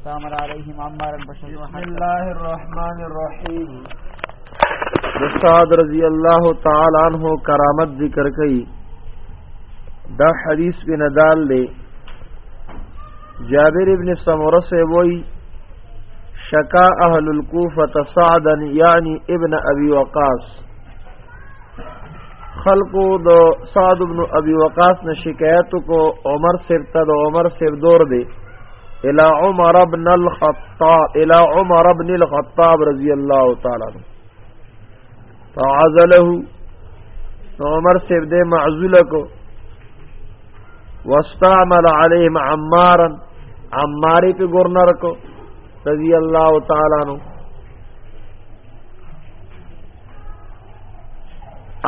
استعمل عليهم عمار البشر بسم الله الرحمن الرحيم استاد رضی الله تعالی عنہ کرامت ذکر کئ دا حدیث بن دال لے جابر ابن سمرہ سے وئی شکا اهل الكوفه سعدا یعنی ابن ابي وقاص خلقو د سعد بن ابي وقاص نه شکایت کو عمر سر ته د عمر سر دور دی الى عمر ابن الخطاب الى عمر ابن الخطاب رضی الله تعالی عنہ فعزله عمر سر دې معزول کو واستعمل عليهم عمارا عماری په گورنر کو رضی الله تعالی عنہ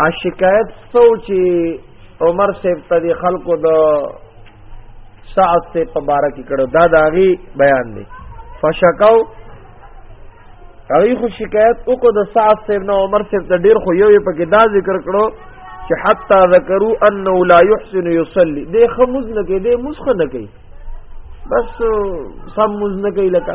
ا شکایت سوچي عمر صاحب ته دي خلکو د سعد سے مبارک کړه دا داغي بیان دی فشکاو هغه خو شکایت وکړه د سعد صاحب نو عمر صاحب ته ډیر خو یو په کې دا ذکر کړو چې حتا ذکروا انه لا يحسن يصلي دې خموز نه کې دې مسخ نه کوي بس سم مز نه کوي لکه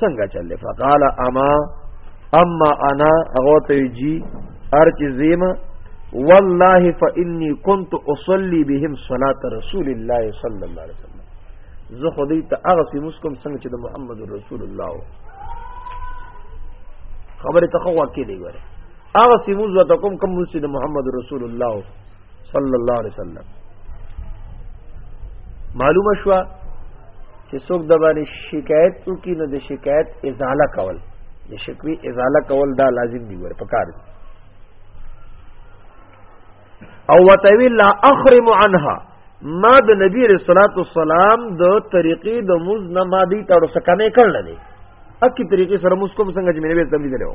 څنګه چل فقال اما اما انا اغوته جی ارچ زیما والله فاني كنت اصلي بهم صلاه رسول الله صلى الله عليه وسلم زه خو دې ته هغه سي مسکم څنګه چې د محمد رسول الله خبره ته خو واکې دی وره هغه سي موږ ته کوم کوم چې د محمد رسول الله صلی الله علیه وسلم معلومه شو چې څوک د باندې شکایت وکړي نو د شکایت ازاله کول د شکوي ازاله کول دا لازم دی ور پکار دی او وتوی لا اخرم عنها ما د نبی رسول الله والسلام د طریقې د موز نه ما دی تر څه کنه کړل دی اکی طریقې سره موږ کوم څنګه چې مې به تبلیغ لرو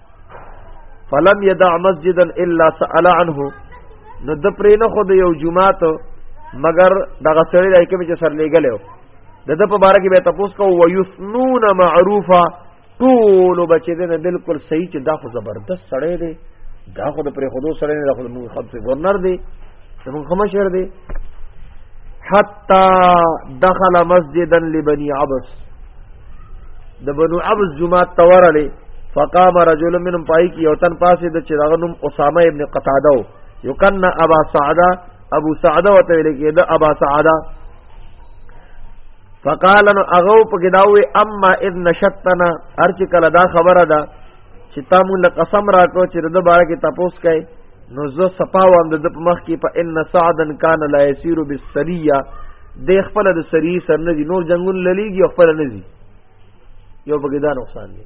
فلم يدع مسجدا الا سأل عنه نو د پرې نه خو د یو جمعات مگر دغه سړی دای کې چې سر لګلو د د په بار کې به تاسو کو ويثنون معروفا ټول بچی دې بالکل صحیح چې دا خو زبردست سړی دی دا خو د پرې خودو سړی نه خو موږ خپل ورنر دی زمون خمه شهر دی حتا دخل مسجدا لبني عبس د بنو عبس جمعه تورلې فقام رجل منهم پای کی او تن پاسه د چراغنم اسامه ابن قتاده یو کنا ابا سعده ابو سعده وته ویل کېده ابا سعده فقال نو اغو پکې داوي اما اذ نشتنا ارچ کله دا خبره ده چې تا مونږ له قسم راکړو چې د باره کې تپوس کوي نو زه صفا وم د په مخ کې په ان سعدن کان لا یسیر بالسریه د خپل د سری سر نه دي نور جنگون للیږي او خپل نه دي یو بګی دا نقصان دی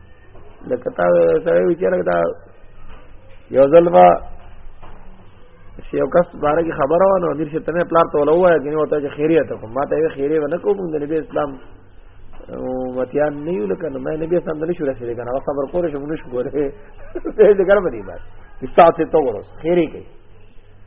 د کتا سره وی چیرې دا یو ځل وا یو کس باره کې خبره وانه امیر شه تنه پلار ته ولا وایي کني وته چې خیریت کوم ما ته خیری ونه کوم د نبی اسلام متیان نه یو لکه ما نبی اسلام دلې شو رسېږي کنه هغه صبر کول شو مونږ شو ګوره دې ګرم دی بس استاد ته ورس خیری کوي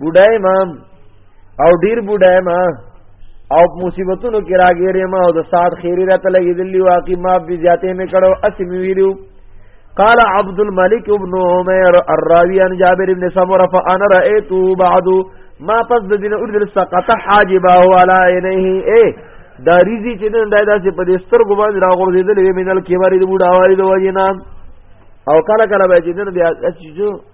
بوډا ما او ډیر بوډا ما او مصیبتونو کې راګیرې ما او د سات خیری راته لګې دلی واقعي ما به زیاتې مې کړو اسې مې ویلو قال عبد الملك ابن عمر الراوي عن جابر بن سمره فانا رايت بعد ما پس د دین اردل سقط حاجبه على عينيه اي دا ریزی چې نن دای داسې په دې سترګو باندې راغورځېدلې وې مینل کې واري د بوډا واري د وجنام او کله کله به چې نن بیا چې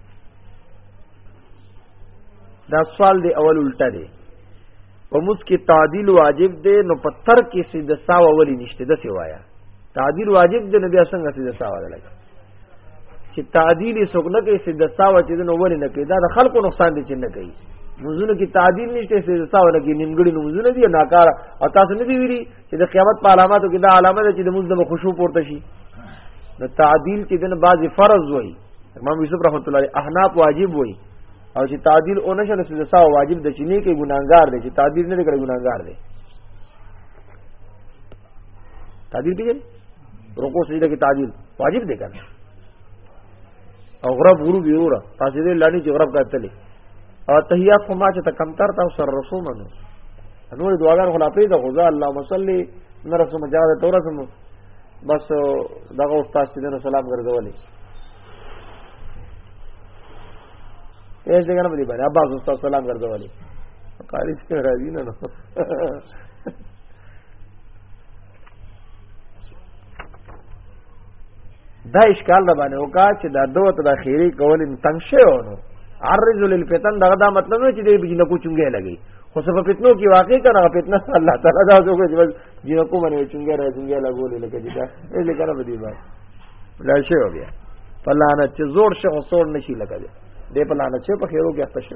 دا سوال دی اول الټه دی په موږ کې تعدیل واجب دی نو په تر کې سي د ساو اولی نشته د سی وایا تعدیل واجب دی نو بیا څنګه سي د ساو لګ چې تعدیل څوک نه کوي سي د ساو چې نو ولې نه کوي دا د خلکو نقصان دي چې نه کوي موږ نه کې تعدیل نشته سي د ساو لګي نیمګړي نو موږ نه دي ناکاره او تاسو نه دی ویلي چې د قیامت په علاماتو کې دا علامه ده چې د موږ د خشوع پورته شي نو تعدیل چې دنه بعض فرض وای امام یوسف رحمت الله علیه احناف واجب وای او چې تعدیل او نشه نو سزا واجب د چینه کې ګناګار دی چې تعدیل نه کړي ګناګار دی تعدیل پیږي رکوع سجده کې تعدیل واجب دی کنه او غرب غروب یورا تاسو دې لاندې چې غرب کتلې او تحیات خو ما چې تکمتر تاسو سره رسوم نو نور دعاګان خلا پیدا خدا اللهم صل نرسو مجاز تورسم بس دغه استاد چې دنه سلام ګرځولې یې څنګه نه دی باندې ابا استاد سلام ګرځولې قاری څنګه راځي نه نو دا اشکال را باندې وکا چې دا دوه ته د خیری کول تنگ شوی ونه عرض للفتن دا دا مطلب نه چې دې بجنه کو چونګې لګي خو څه په فتنو کې واقع کنه فتنه الله تعالی دا څوک چې بس جنه کو باندې چونګې راځي چونګې لګولې لکه دې دا یې لکه نه بدی بس لا شی و بیا پلانه چې زور شي خو سور نشي لګي دې پلانه چې په خیرو کې اخته شي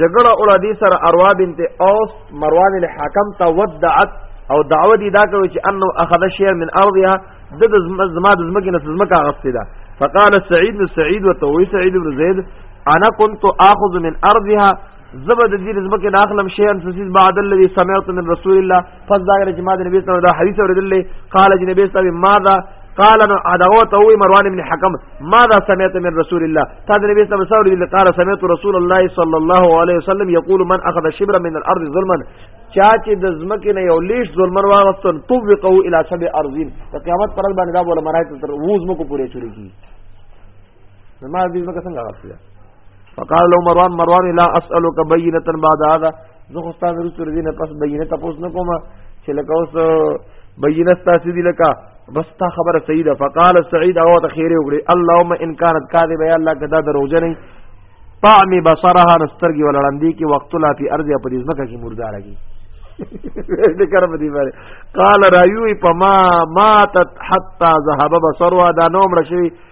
جګړه اور دې سره اروا بنت اوس مروان له حاکم ته ودعت او دعوه دي دا کوي چې انه اخذ شيئا من ارضها د زما د زمکه نه زمکه غصته ده فقال سعيد بن سعيد وتوي سعيد بن زيد انا كنت اخذ من ارضها زبد دې زمکه نه اخلم شيئا فسيز بعد الذي سمعت من رسول الله فذاكر جماع النبي صلى الله عليه وسلم حديث ورد له قال النبي صلى الله عليه وسلم ماذا قال انا دعوته مروان بن حكم ماذا سمعت من رسول الله قال النبي صلى الله عليه وسلم قال سمعت رسول الله صلى الله عليه وسلم يقول من اخذ شبرا من الارض ظلما چا چې د زمکه نه یو لیش ظلمن واغستن توقو الى سبع ارضين د قیامت پر باندې دا بوله مرایت تر ووز مکو پورې چوري کی نماز دې مکه څنګه غوښتل فقال له مروان مروان لا اسالك بينه بعد هذا زه خو ستاسو وروسته دې نه پس بینه تاسو نه کوم چې لکه اوس بینه تاسو دې لکه بس تا خبره صحیح ده فقال سعید او ته خیره وګړي اللهم ان كانت كاذبه یا الله کدا دروځ نه طعم بصرها نسترګي ولړندې کې وخت لا په ارض په دې ځمکه کې مردار کی دې کار په دې باندې قال رايوي پما ماتت حتا ذهب بصرها دا نوم رشي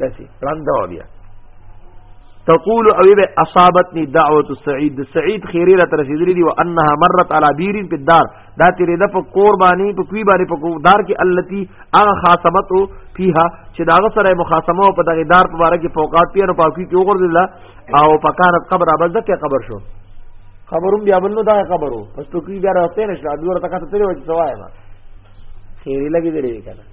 داسي رنده و بیا تقول او به اصابتني دعوه سعید سعید خیری را ترسیدلی دی و انها مرت علی بیر په دار دا تیرې د په کور باندې په کوی باندې په دار کې التی هغه خاصمت او فیها چې دا سره مخاصمه په دغه دار په باره کې فوقات پیر په کوی کې وګرځلا او پکانت قبر ابزه کې قبر شو خبروم بیا بلنو دا خبرو پس تو کی بیا راستې نشو دوه تکه ته تیرې وځي سوای ما خیری لګی دی کنه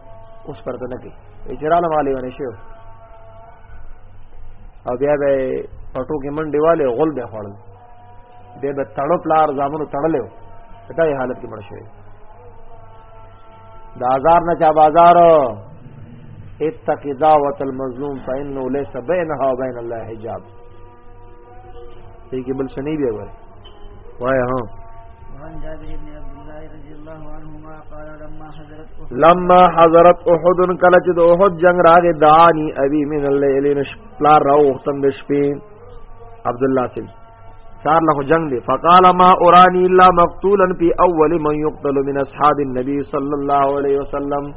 اوس پرته نه کوي اجرال مالې ونه شو او بیا به پټو کې منډې والے غول به خړل به به تړو پلار زامنو تړلې دا یې حالت کې مړ شوی دا بازار نه چا بازار اتقی دعوت المظلوم فانه ليس بينها وبين الله حجاب کې بل شنی بیا وای وای ها وعن جابر بن عبد الله رضي الله عنهما قال لما حضرت احد لما حضرت احد کله چې د احد جنگ راغی دانی ابي من الليل نش پلا راوختم د شپې عبد الله سي سار له جنگ دی فقال ما اوراني الا مقتولا في اول من يقتل من اصحاب النبي صلى الله عليه وسلم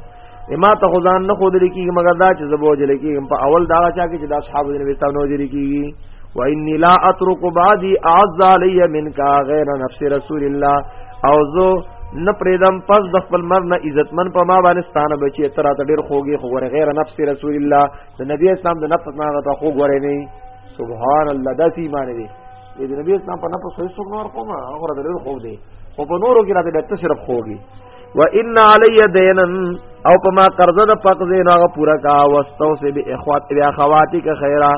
ما ته خدان نه خود لکی مگر دا چې زبو جل کی په اول دا چا کې چې دا اصحاب دین وی تاسو جری کی و انی لا اترک بعدی اعز علی منک غیر نفس رسول الله او زو نه پریدم پس د خپل مر نه عزتمن په ما باندې ستانه بچی تر ته ډیر خوږي خو غره غیر نفس رسول الله د نبی اسلام د نفس نه غته خو غره نه سبحان الله د سی معنی دی د نبی اسلام په نفس هیڅ نور کومه غره ډیر خوږ دی خو په نورو کې راته د صرف خوږي و ان علی دینا او په ما قرضه د پق زین هغه پورا کا واستو سه به اخوات بیا خواتک خیره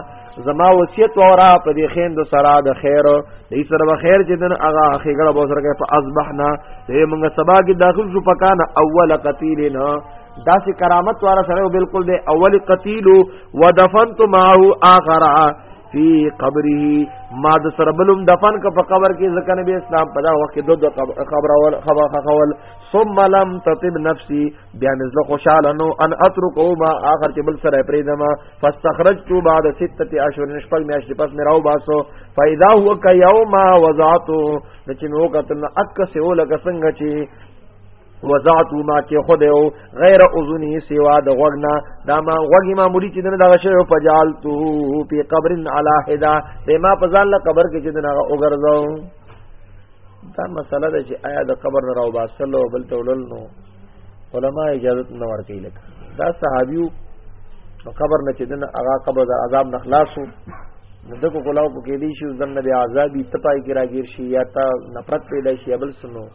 زما وصیت اورا په دې خیند سره د خیر دې سره به خیر چې دن هغه خېګړه به سره کې په اصبحنا دې موږ سبا کې داخل شو پکان اول قتیلنا داسې کرامت والا سره بالکل دې اول قتیل و دفنت معه اخر فی قبره ما د سربلم دفن ک په قبر کې ځکه نبی اسلام په دا وخت کې دوه قبر اول خبر خول ثم لم تطب نفسي بیا نزله خوشاله نو ان اترکو ما اخر چې بل سره پریدم فاستخرجت بعد سته اشهر نشپل میاشت پس میراو باسو فاذا هو ک یوم وضعته چې نو کتل اک سه ولک څنګه چې وزعتو ما کې خود یو غیر اذنی سوا د غوګنا دا ما غوګی ما مری چې دنه دا شی په جالتو په قبر علی حدا به ما په ځان له قبر کې چې دنه وګرځاو دا مسله ده چې آیا د قبر نه راو باسلو بل تولل نو علما اجازه نه ورکړي لکه دا صحابیو قبر نه چې دنه هغه قبر د عذاب نه خلاصو نو دغه کولاو په کې دي شي ځنه بیا عذابي تپای کې راګیر شي یا تا نفرت پیدا شي بل سنو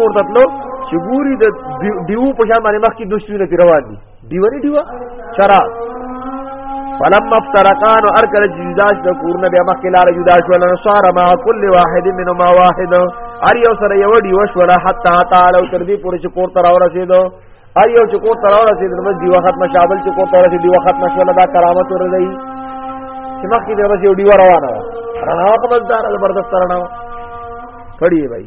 کور ته تلو چې ګوري د دیو په شان باندې مخکې دوه شتونه پی روان دي دیوري دیو چرا فلما افترقان ارکل جداش د کورونه بیا مخکې لار جدا شو لن صار مع كل واحد منهما واحد ار یو سره یو دیو شو لا حتا تعالی تر دې پورې چې کور ته راورسېدو ار یو چې کور ته راورسېدو نو دی وخت مشابل چې کور ته راورسېدو دی وخت مشابل دا کرامت ور دی چې مخکې د ورځې دیو روانه رڼا په مزدار زبردست رڼا پڑھیے بھائی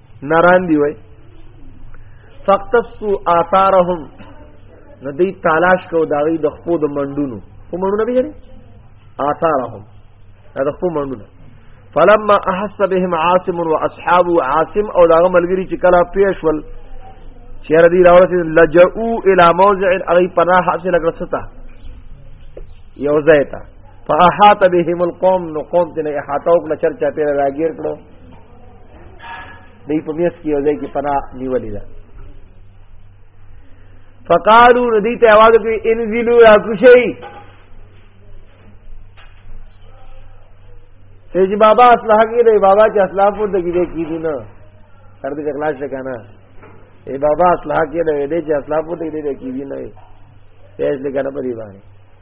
نران دی وای فقتصو آثارهم نو دی تلاش کو دا غي د خپو د منډونو خو منډونه به یې آثارهم دا د خپو منډونه فلما احس بهم عاصم واصحاب عاصم او دا ملګری چې کله پیښول چیر دی راوړل لجؤ الى موضع اغي پناه حاصل کړ ستا یو ځای ته فاحات بهم القوم نو قوم ته احاطه وکړه چرچا پیره راګیر کړو دی په میس کې یو ځای کې پناه نیولې ده فقالو ردی ته आवाज کوي انزلوا یا کوشي چې بابا اصله کې دی بابا چې اصله پور دګی دی کی دي نه تر دې کلاس ده کنه ای بابا اصله کې دی دې چې اصله پور دګی دی کی دي نه پیسې لګنه پری باندې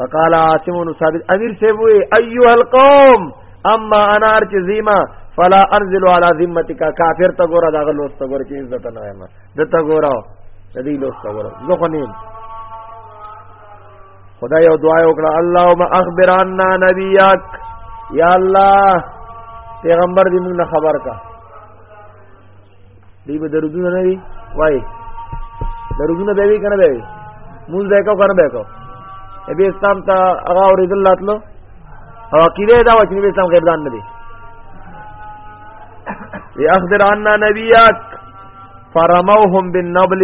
فقال عاصم بن ثابت امیر سے وی ایها القوم اما انا ارچ زیما فلا انزل على ذمتك کافر ته ګوره دا غلوس ته ګوره چې عزت نه وایم د ته ګوره دې لوس ته ګوره زه خو نیم خدای یو دعا وکړه اللهم اخبر عنا نبیک یا الله پیغمبر دې موږ خبر کا دی به درودونه نه وي وای درودونه به وي کنه به وي موږ به کو کنه به کو ابي اسلام ته هغه اوریدل لاتلو او عقیده دا وچنی به اسلام غیبدان نه دي وی اخبر عنا نبیات فرموهم بالنبل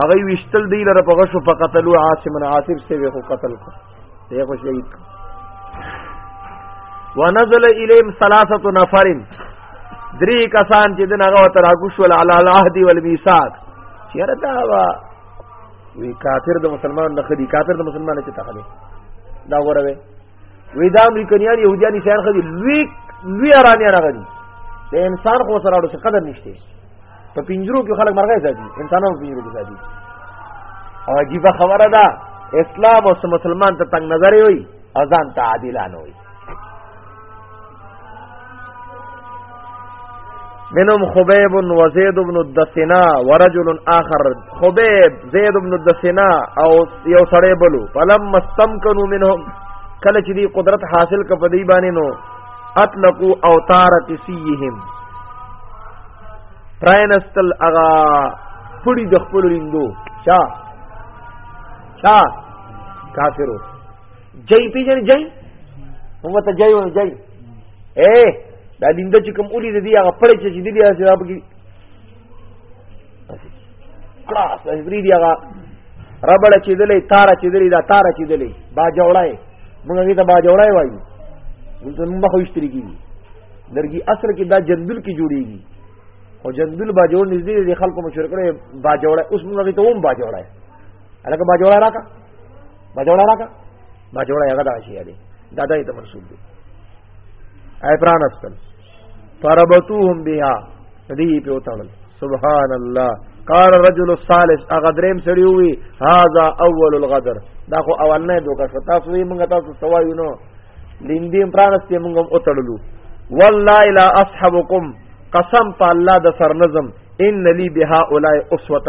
هغه وشتل دی لره په غشو فقتلوا عاصم عاصم سیوی خو قتل کو ته خوش لګی ونزل الیم ثلاثه نفر درې کسان چې دغه وته راغوشول علی العهد والمیثاق چیرې دا وا وی کافر د مسلمان نه خدي کافر د مسلمان نه چته خدي دا وروي وی دا امریکایان يهوديان شهر خدي لوی لوی ارانيان غدي د انسان خو سره اړه قدر نشته په پنجرو کې خلک مرغې ساتي انسانان په پنجرو کې ساتي او عجیب خبره ده اسلام او مسلمان ته تنگ نظر وي اذان ته عادلانه وي منهم خبيب وزيد بن الدسنا ورجل آخر خبيب زيد بن الدسنا او یو سړی بلو فلم مستمکنو منهم کله چې دی قدرت حاصل کپدی باندې نو اطلقوا اوتار تسيهم پراینستل اغا پړي د خپل لیندو چا چا کافرو جای پیژنې جای هغه ته جای ونه جای اے دا لینده چې کوم اولی د دې هغه پړې چې دې دې هغه جواب کی خلاص دې دې هغه ربړ چې دلې تار چې دلې دا تار چې دلې با جوړای موږ دې ته با جوړای وایو دلته موږ خو اشتري کیږي لرګي اصل کې دا جندل کې جوړيږي او جندل با جوړ نږدې دي خلکو مشور کړي با جوړه اوس موږ ته هم با جوړه الکه با جوړه راکا با جوړه راکا با جوړه هغه دا شي دي دا دای ته منسوب دي اي پران استل فربتوهم بها دې په وتاړل سبحان الله قال الرجل الثالث اغدریم سړی وی هاذا اول الغدر دا خو اول نه دوکه تاسو یې موږ تاسو سوایو نو لیندې پرانستې موږ هم وتړلو والله لا اصحابکم قسم په الله د سرنظم ان لی بها اولای اسوه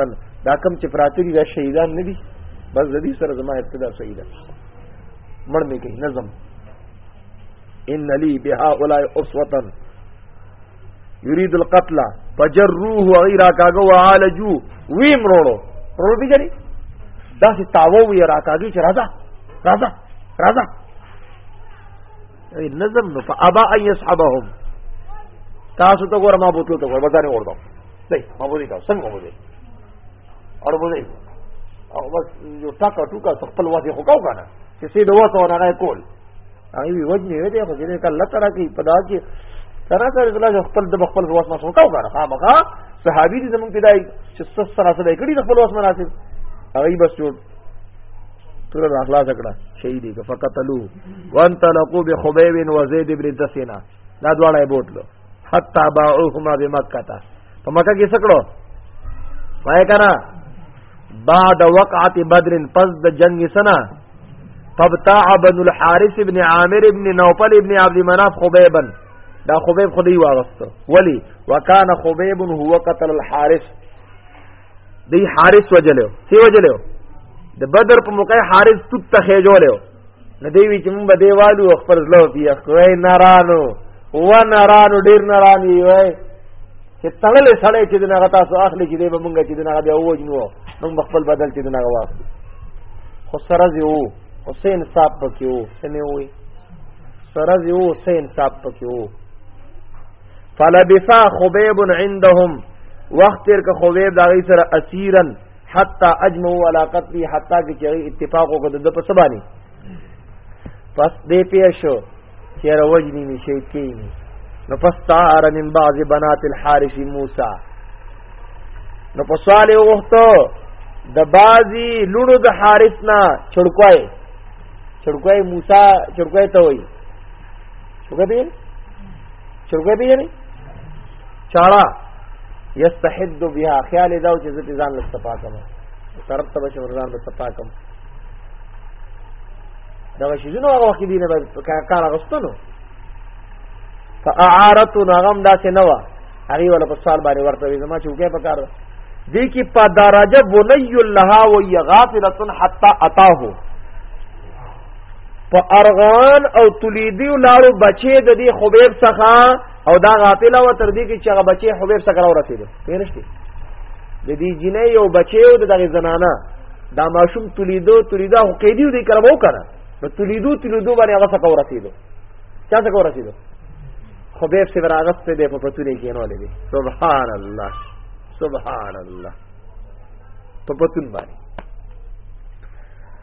دا کم چې پراتری دا شهیدان ندي بس د دې سره زما ابتدا صحیح ده مړ مې کوي نظم ان لی بها اولای اسوه یرید القتل فجروه غیر کاغو عالجو وی مرولو پرو دي جری دا سي تاوو وی راکاږي چې راځه راځه راځه نظم نو فابا ان يسحبهم تاسو ته ګور ما بوتلو ته ګور بازار ورته دی ما بوتلو تاسو څنګه بوتلو اور بوتلو او بس یو ټاکا ټوکا خپل واسي خو کاو کنه چې سي دوه ته نه کول هغه وی وجنې وې ته خو دې کله تر کې پدا کې تر سره بلا خپل د خپل واس ما خو کاو کنه ها مخه صحابي دې زمونږ پیدای چې سره سره کړي خپل واس مناسب هغه بس جوړ تر اخلاص کړه شهید یې فقتلو وانطلقوا بخبيب وزيد بن دسنا دا دواړه بوتلو حتا باعوهما بمکه ته په مکه کې سکړو وای کنه بعد وقعت بدر پس د جنگ سنا فبتاع بن الحارث ابن عامر ابن نوفل ابن عبد مناف خبيبا دا خبيب خدی واغستو ولی وکانه خبيب هو قتل الحارث دی حارث وجلو سی وجلو د بدر په موقع حارث توت تخې جوړو نه دی وی چې مونږ به دیوالو خپل لو بیا کوی نارانو و نارانو ډیر نارانی وای چې تړلې سړې چې دغه تاسو اخلي چې دی به مونږ چې دغه بیا ووجنو مونږ خپل بدل چې دغه واخلو خو سره زیو حسین صاحب پکې وو سمې وې سره زیو حسین صاحب پکې وو فلبثا خبيب عندهم وخت تر که خبيب دا غي سره اسيرا حتا اجمعوا على قتله حتا کې چغي اتفاق وکړ د په سباني پس دې پیښو چې روجنی نشي کینی نو فستعار من بعض بنات الحارث موسی نو په سوال وغوښتو د بازي لونو د حارث نه چړکوي چړکوي موسی چړکوي ته وایي چرګه پیژنې چرګه پیژنې چاړه یستحد بها خیال دا چې زه ځان له صفا کوم طرف ته بشم ځان له صفا کوم دا شي نو هغه وخت دینه کار غستنو فاعارت نغم دا څه نه و هغه ولا په سال باندې ورته وي زما چوکې په کار دي کې په درجه بني الله و يغافلتن حتا اتاه په ارغان او تلیدی لارو بچې د دې خبيب څخه او دا غافل و تر دې کې چې هغه بچې خبيب څخه راو رسیدو پیرشتي د دې جنې یو بچې او دغه زنانه دا ماشوم تلیدو تلیدا خو قیدیو دې کړو کنه نو تلیدو تلیدو باندې هغه څخه ورسیدو چا څخه ورسیدو خبيب څخه راغسته دې په پتونې کې نو لګي سبحان الله سبحان الله په پتون باندې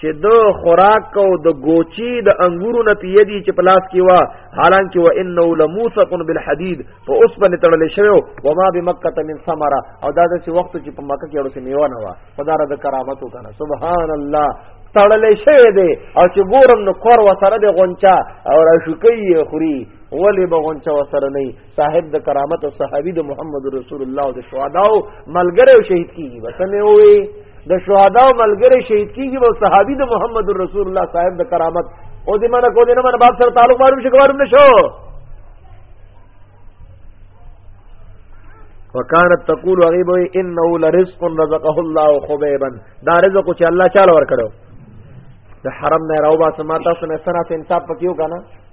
چې د خوراک او د ګوچی د انګورو نه پیدي چې پلاس کې وا حالانکه و انه لموثق بالحديد په اوس باندې تړل شوی او ما بمکه من ثمره او دا د وخت چې په مکه کې ورسې میوه نه وا خدای را د کرامت وکنه سبحان الله تړل شوی دی او چې ګورم نو کور وسره د غونچا او را شوکې خوري ولې به غونچا وسره نه صاحب د کرامت او صحابي د محمد رسول الله او د شهداو ملګری او شهید کیږي بس نه وي د شهداو ملګری شهید کیږي او صحابي د محمد رسول الله صاحب د کرامت او دې منه کو دې نه منه باب سره تعلق معلوم شي کوم نشو وکانت تقول غیب انه لرزق رزقه الله خبيبا دا رزق چې الله چاله ور کړو د حرم نه راو با سماتا سن سره انتاب پکيو کنه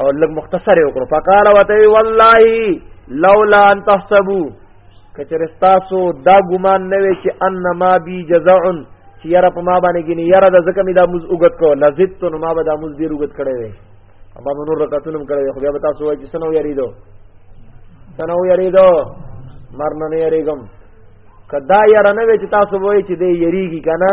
او لږ مختصر یو کړو فقال وتي والله لولا ان تحسبوا کچره تاسو دا ګمان نه وي چې انما بي جزع چې یاره په ما باندې ګني یاره د زکه می دا موز وګت کو لذت نو ما به دا موز ډیر وګت کړي وي اما نور رکعتونه کړي خو بیا به تاسو وایي چې سنو یریدو سنو یریدو مرنه نه یریګم کدا یاره نه وي چې تاسو وایي چې دې یریږي کنه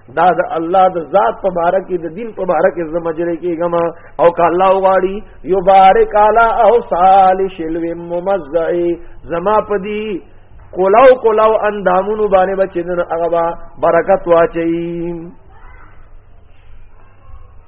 دا د الله د ذات په باره کې د دین په باره کې زمجره کېږم او که الله وغواړي یو بارک علی او صال شلو ممزعی زما په دی کولاو کولاو اندامونو باندې بچینو هغه برکت واچي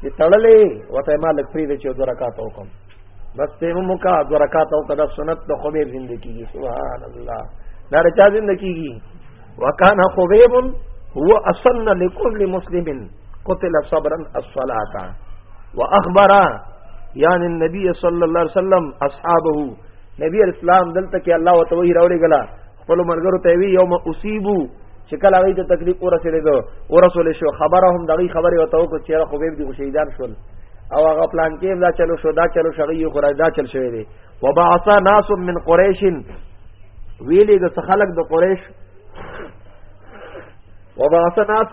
چې تړلې وته ما لک فرید چې دوه رکعات وکم بس ته مو کا دوه رکعات او کدا سنت د خبيب زندگی سبحان الله دا رچا زندگی وکان خبيب هو اسن لكل مسلم قتل صبرا الصلاه واخبر يعني النبي صلى الله عليه وسلم اصحابه نبی اسلام دلته کې الله وتعالى راوړي غلا خپل مرګرو ته وی یوم اصیبو چې کله هغه ته تکلیف ورسېدو ورسول شو خبره هم دغه خبره وته کو چې خو به دي شهیدان شول او هغه پلان کې دا چلو شو دا چلو شغی خو دا چل شوی دی وبعث ناس من قریش ویلې د خلک د قریش وبعث ناس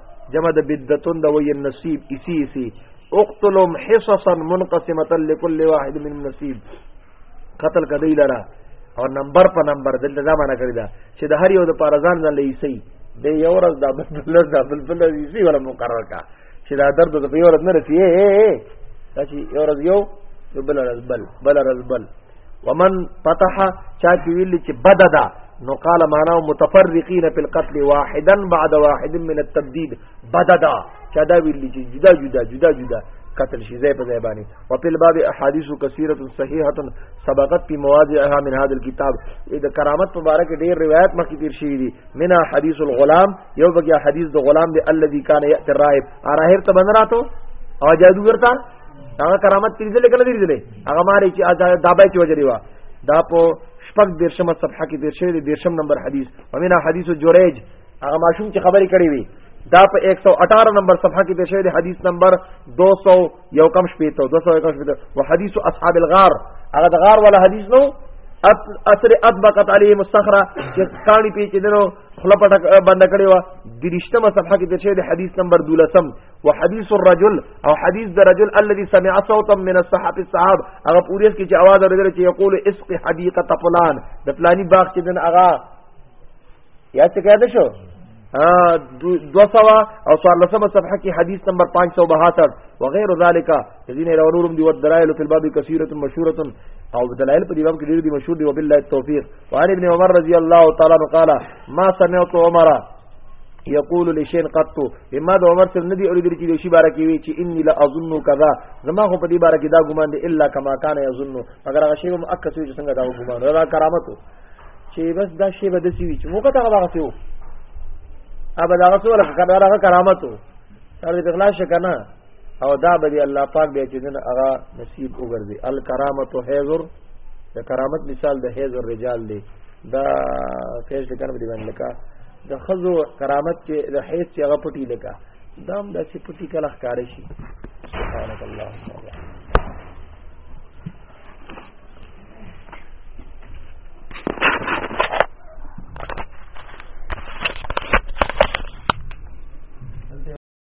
جمع د بدتون د وی النصیب اسی اسی اقتلهم حصصا منقسمه لكل واحد من نصیب قتل کدی لرا او نمبر په نمبر د زمانہ کړی دا چې د هر یو د پارزان نه لیسی د یو ورځ د بل د بل بل لیسی ولا مقرر کا چې دا درد د یو ورځ نه رسیه دا چې یو ورځ یو بل ورځ بل بل ورځ بل ومن فتح چا چې ویل چې بددا نو قال معنا متفرقین فی القتل واحدا بعد واحد من التبدید بددا چا دا ویل چې جدا جدا جدا جدا قتل شي زي په ځای باندې او په باب احادیث کثیره صحیحه سبقت په مواضعها من هذا الكتاب دا کرامت مبارک ډیر روایت مخکې تیر شوی دي من حدیث الغلام یو بګیا حدیث د غلام دی الذي کان یاتي الراهب راهب ته بندراتو او جادوګر ته هغه کرامت تیر دې لګل دې هغه ماري چې دا دابه چې وجري وا دا په شپږ دیرشمه صفحه کې دیر شوی دیرشم نمبر حدیث ومنه حدیث جوریج هغه ماشوم چې خبرې کړې وي دا په 118 نمبر صفحه کې پیښه ده حدیث نمبر 200 یو کم شپې ته 200 یو کم شپې ته او حدیث اصحاب الغار هغه د غار ولا حدیث نو اثر اطبقت علی مستخره چې کانی پیچې دنو خلپټه بند کړي وا درشتمه صفحه کې پیښه ده حدیث نمبر 12 وحديث الرجل او حديث د رجل الذي سمع صوتا من الصحاب الصحاب هغه پولیس کې چې आवाज اورېدل چې یقول اسق حديقه فلان د فلاني باغ چې دن هغه یا څه کېده شو دو سوا او سوار لسمه صفحه کې حدیث نمبر 572 وغیر ذالک الذين يرونهم دي والدلائل في الباب كثيره مشهوره او دلائل په دې باب کې ډېر دي مشهور دي وبالله التوفيق وعن ابن عمر رضی الله تعالی عنہ قال ما سمعت عمر یقول لشین قط اما د عمر سره ندی اوریدل چې د شی بار کې وی چې انی لا اظن کذا زما خو په دې بار کې دا ګمان دی الا کما کان یظن مگر هغه شی هم اکه چې څنګه دا ګمان را کرامت چې بس دا شی به د سی وی چې موږ ته هغه څه وو ابدا هغه څه ولا کرامت سره د اخلاص کنه او دا به الله پاک به چې دن هغه نصیب وګرځي الکرامت حیزر د کرامت مثال د حیزر رجال دی دا فیش لکه نه دی باندې لکه د خزو کرامت چې د حیز چې هغه پټی لکه دام د چې پټی کله ښکار شي سبحانك اللهم